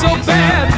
so bad.